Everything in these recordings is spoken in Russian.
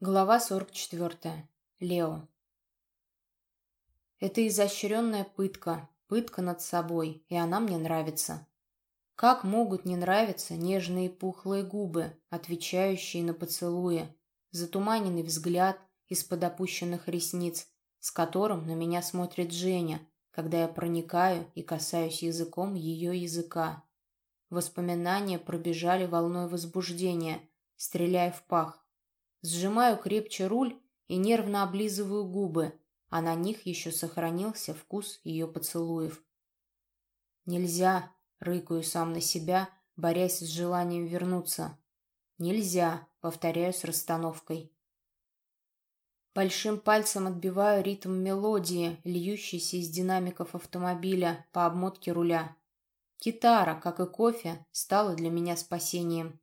Глава 44. Лео. Это изощренная пытка, пытка над собой, и она мне нравится. Как могут не нравиться нежные пухлые губы, отвечающие на поцелуи, затуманенный взгляд из-под опущенных ресниц, с которым на меня смотрит Женя, когда я проникаю и касаюсь языком ее языка. Воспоминания пробежали волной возбуждения, стреляя в пах, Сжимаю крепче руль и нервно облизываю губы, а на них еще сохранился вкус ее поцелуев. «Нельзя!» — рыкаю сам на себя, борясь с желанием вернуться. «Нельзя!» — повторяю с расстановкой. Большим пальцем отбиваю ритм мелодии, льющейся из динамиков автомобиля по обмотке руля. Китара, как и кофе, стала для меня спасением.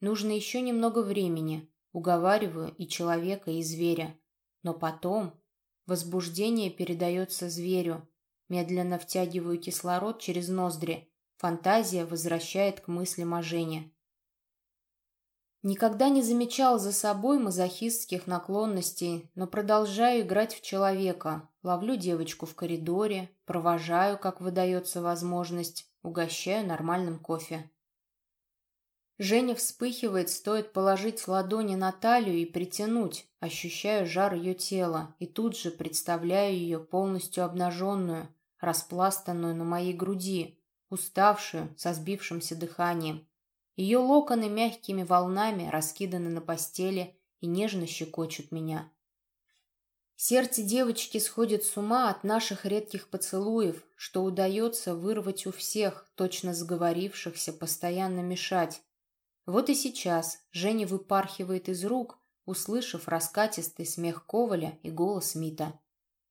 Нужно еще немного времени, Уговариваю и человека, и зверя. Но потом возбуждение передается зверю. Медленно втягиваю кислород через ноздри. Фантазия возвращает к мыслям о Жене. Никогда не замечал за собой мазохистских наклонностей, но продолжаю играть в человека. Ловлю девочку в коридоре, провожаю, как выдается возможность, угощаю нормальным кофе. Женя вспыхивает, стоит положить ладони на талию и притянуть, ощущаю жар ее тела и тут же представляю ее полностью обнаженную, распластанную на моей груди, уставшую, со сбившимся дыханием. Ее локоны мягкими волнами раскиданы на постели и нежно щекочут меня. Сердце девочки сходит с ума от наших редких поцелуев, что удается вырвать у всех, точно сговорившихся, постоянно мешать. Вот и сейчас Женя выпархивает из рук, услышав раскатистый смех Коваля и голос Мита.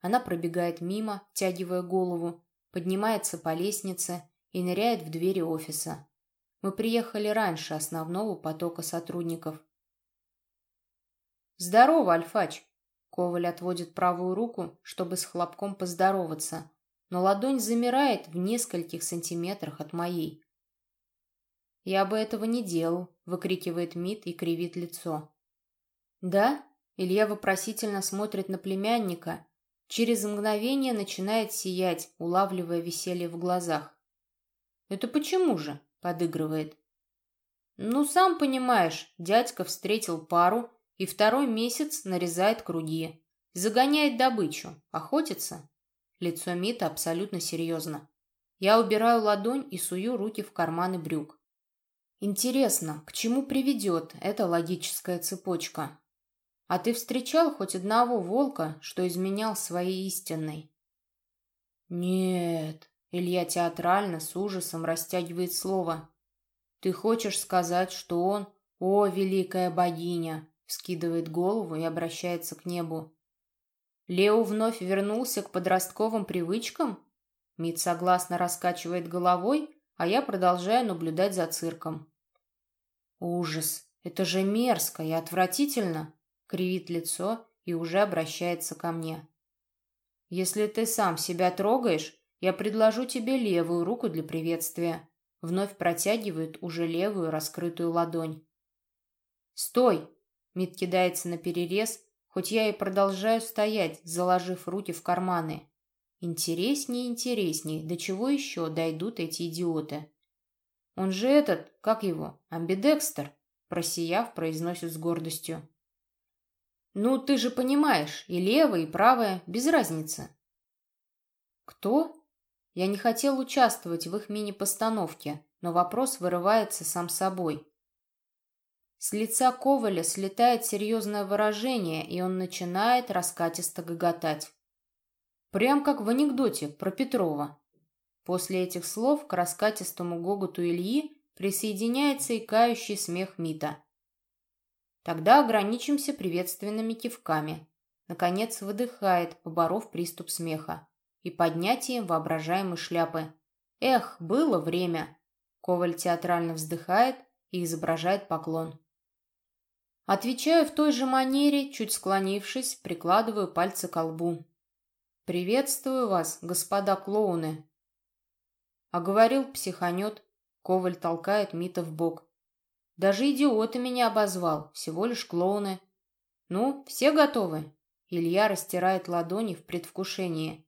Она пробегает мимо, тягивая голову, поднимается по лестнице и ныряет в двери офиса. Мы приехали раньше основного потока сотрудников. «Здорово, Альфач!» Коваль отводит правую руку, чтобы с хлопком поздороваться, но ладонь замирает в нескольких сантиметрах от моей. «Я бы этого не делал», — выкрикивает Мит и кривит лицо. «Да?» — Илья вопросительно смотрит на племянника. Через мгновение начинает сиять, улавливая веселье в глазах. «Это почему же?» — подыгрывает. «Ну, сам понимаешь, дядька встретил пару и второй месяц нарезает круги. Загоняет добычу. Охотится?» Лицо Мита абсолютно серьезно. Я убираю ладонь и сую руки в карманы брюк. Интересно, к чему приведет эта логическая цепочка? А ты встречал хоть одного волка, что изменял своей истинной? Нет, Илья театрально с ужасом растягивает слово. Ты хочешь сказать, что он, о, великая богиня, скидывает голову и обращается к небу. Лео вновь вернулся к подростковым привычкам? Мит согласно раскачивает головой, а я продолжаю наблюдать за цирком. «Ужас! Это же мерзко и отвратительно!» Кривит лицо и уже обращается ко мне. «Если ты сам себя трогаешь, я предложу тебе левую руку для приветствия». Вновь протягивает уже левую раскрытую ладонь. «Стой!» Мит кидается на перерез, хоть я и продолжаю стоять, заложив руки в карманы. Интереснее, интереснее, до чего еще дойдут эти идиоты? Он же этот, как его, амбидекстер, просияв, произносит с гордостью. Ну, ты же понимаешь, и левое, и правое, без разницы. Кто? Я не хотел участвовать в их мини-постановке, но вопрос вырывается сам собой. С лица Коваля слетает серьезное выражение, и он начинает раскатисто гоготать. Прям как в анекдоте про Петрова. После этих слов к раскатистому гоготу Ильи присоединяется и кающий смех Мита. Тогда ограничимся приветственными кивками. Наконец выдыхает, поборов приступ смеха. И поднятием воображаемой шляпы. Эх, было время. Коваль театрально вздыхает и изображает поклон. Отвечаю в той же манере, чуть склонившись, прикладываю пальцы к лбу. «Приветствую вас, господа клоуны!» А говорил, психанет. Коваль толкает Мита в бок. Даже идиоты меня обозвал, всего лишь клоуны. Ну, все готовы? Илья растирает ладони в предвкушении.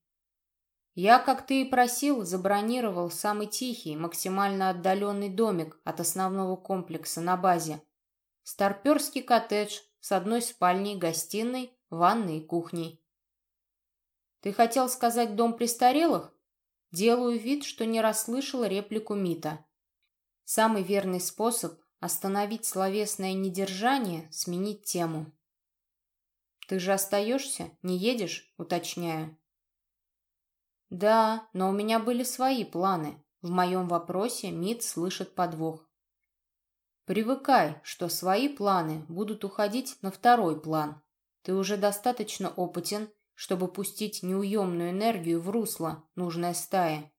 Я, как ты и просил, забронировал самый тихий, максимально отдаленный домик от основного комплекса на базе. Старперский коттедж с одной спальней, гостиной, ванной и кухней. Ты хотел сказать дом престарелых? Делаю вид, что не расслышал реплику Мита. Самый верный способ остановить словесное недержание – сменить тему. «Ты же остаешься? Не едешь?» – уточняю. «Да, но у меня были свои планы». В моем вопросе Мит слышит подвох. «Привыкай, что свои планы будут уходить на второй план. Ты уже достаточно опытен, чтобы пустить неуемную энергию в русло, нужное стае».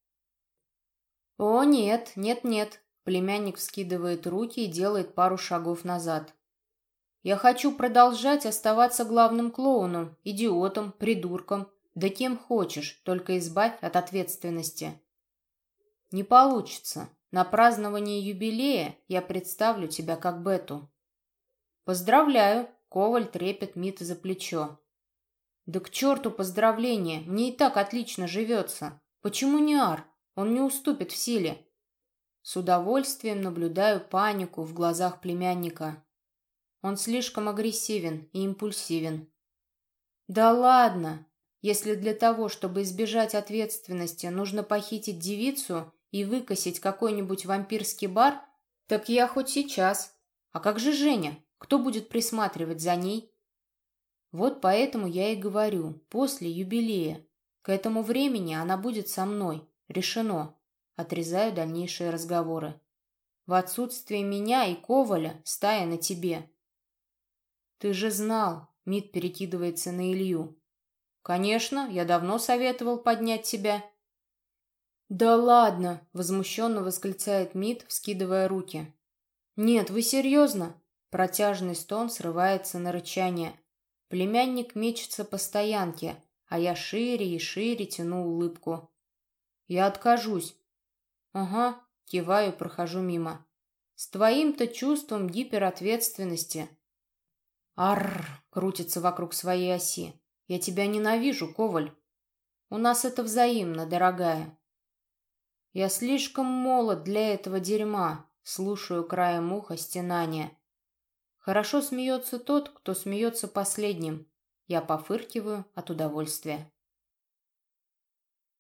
«О, нет, нет-нет», Племянник вскидывает руки и делает пару шагов назад. Я хочу продолжать оставаться главным клоуном, идиотом, придурком, да кем хочешь, только избавь от ответственности. Не получится. На праздновании юбилея я представлю тебя как Бету. Поздравляю, Коваль трепет Мита за плечо. Да к черту поздравления, мне и так отлично живется. Почему не Ар? Он не уступит в силе. С удовольствием наблюдаю панику в глазах племянника. Он слишком агрессивен и импульсивен. Да ладно! Если для того, чтобы избежать ответственности, нужно похитить девицу и выкосить какой-нибудь вампирский бар, так я хоть сейчас. А как же Женя? Кто будет присматривать за ней? Вот поэтому я и говорю, после юбилея. К этому времени она будет со мной. Решено. Отрезаю дальнейшие разговоры. В отсутствие меня и Коваля стая на тебе. Ты же знал, Мит перекидывается на Илью. Конечно, я давно советовал поднять тебя. Да ладно, возмущенно восклицает Мит, вскидывая руки. Нет, вы серьезно? Протяжный стон срывается на рычание. Племянник мечется по стоянке, а я шире и шире тяну улыбку. Я откажусь. «Ага», — киваю, прохожу мимо. «С твоим-то чувством гиперответственности». «Аррр!» — крутится вокруг своей оси. «Я тебя ненавижу, Коваль. У нас это взаимно, дорогая». «Я слишком молод для этого дерьма», — слушаю краем уха стенания. Хорошо смеется тот, кто смеется последним. Я пофыркиваю от удовольствия.